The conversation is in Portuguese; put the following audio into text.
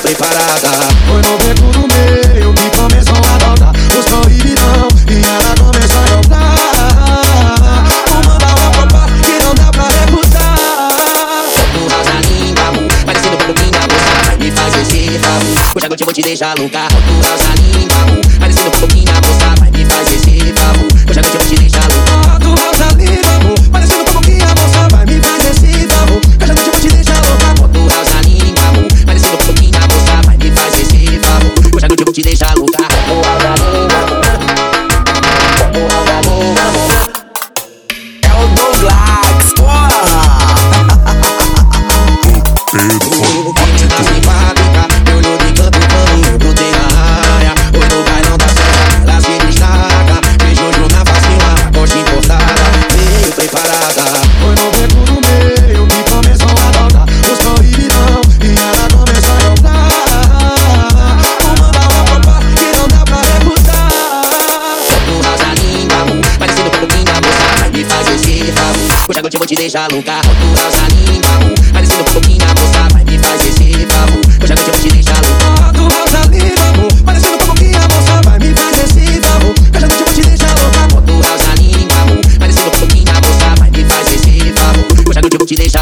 preparada. Foi novembro do meio que começou a voltar. Os proibidão e ela começou a entrar. Uma bala papá que não dá pra recusar. Um rosa linda, amor, parecendo um pouquinho da moça. Me faz esse favor, hoje à noite eu vou te deixar louca. Um rosa linda, amor, parecendo um pouquinho da moça. Me faz esse te deixar louca. Alto, alça, língua, amor. É o Douglas, porra! O à noite eu vou te deixar louca. Solto rosa língua, amor, parecendo um pouquinho a moça, vai me fazer esse favor. Hoje à noite eu vou te deixar louca. Alto, alça, língua, amor. Parecendo um pouquinho a moça, vai me fazer esse favor. Hoje a noite eu vou te deixar louca. Solto rosa língua, amor, parecendo um pouquinho a moça, vai me fazer esse favor. Hoje à noite eu vou te deixar.